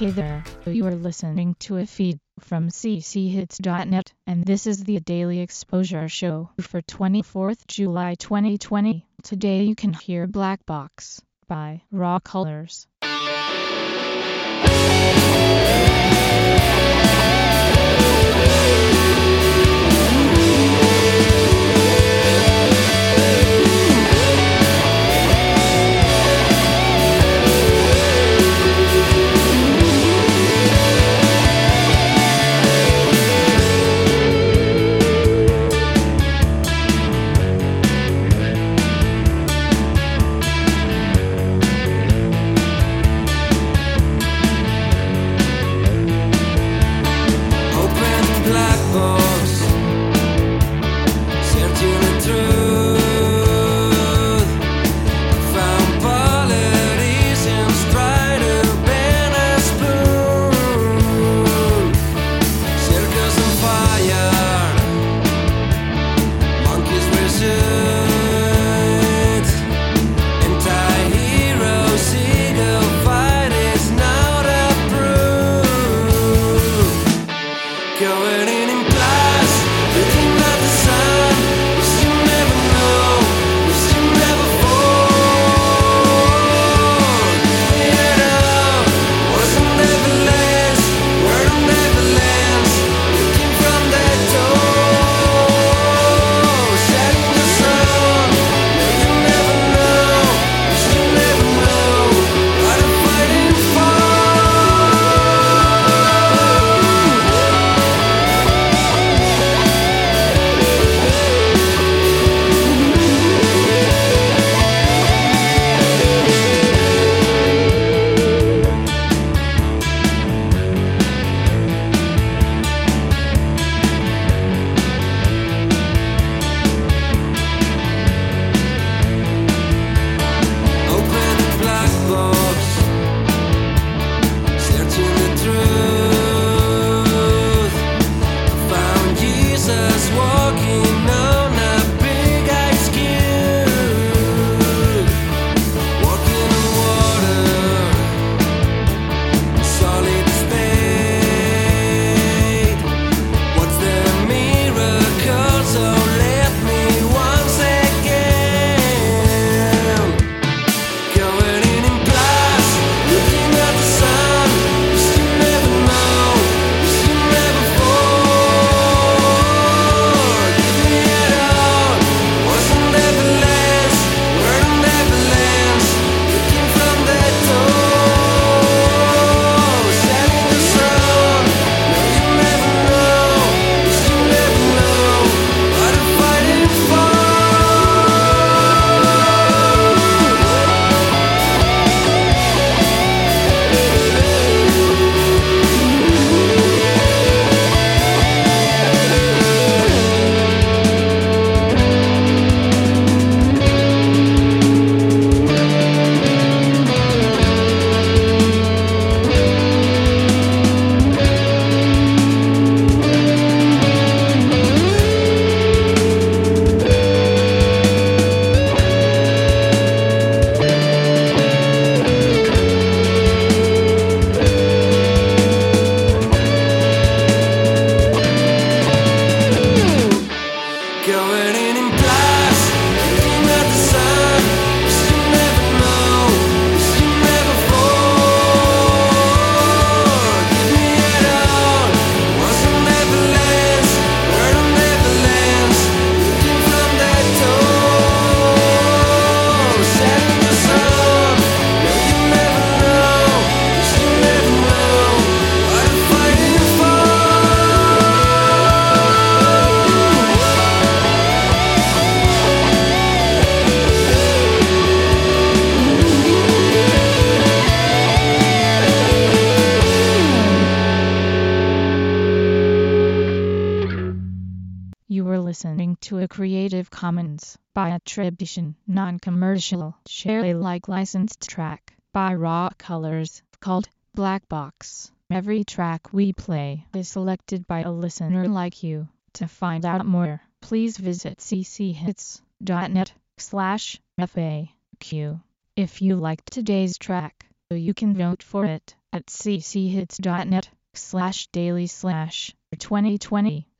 Hey there, you are listening to a feed from cchits.net, and this is the Daily Exposure Show for 24th July 2020. Today you can hear Black Box by Raw Colors. to a Creative Commons by attribution, non-commercial, share Alike licensed track by Raw Colors called Black Box. Every track we play is selected by a listener like you. To find out more, please visit cchits.net slash FAQ. If you liked today's track, you can vote for it at cchits.net slash daily slash 2020.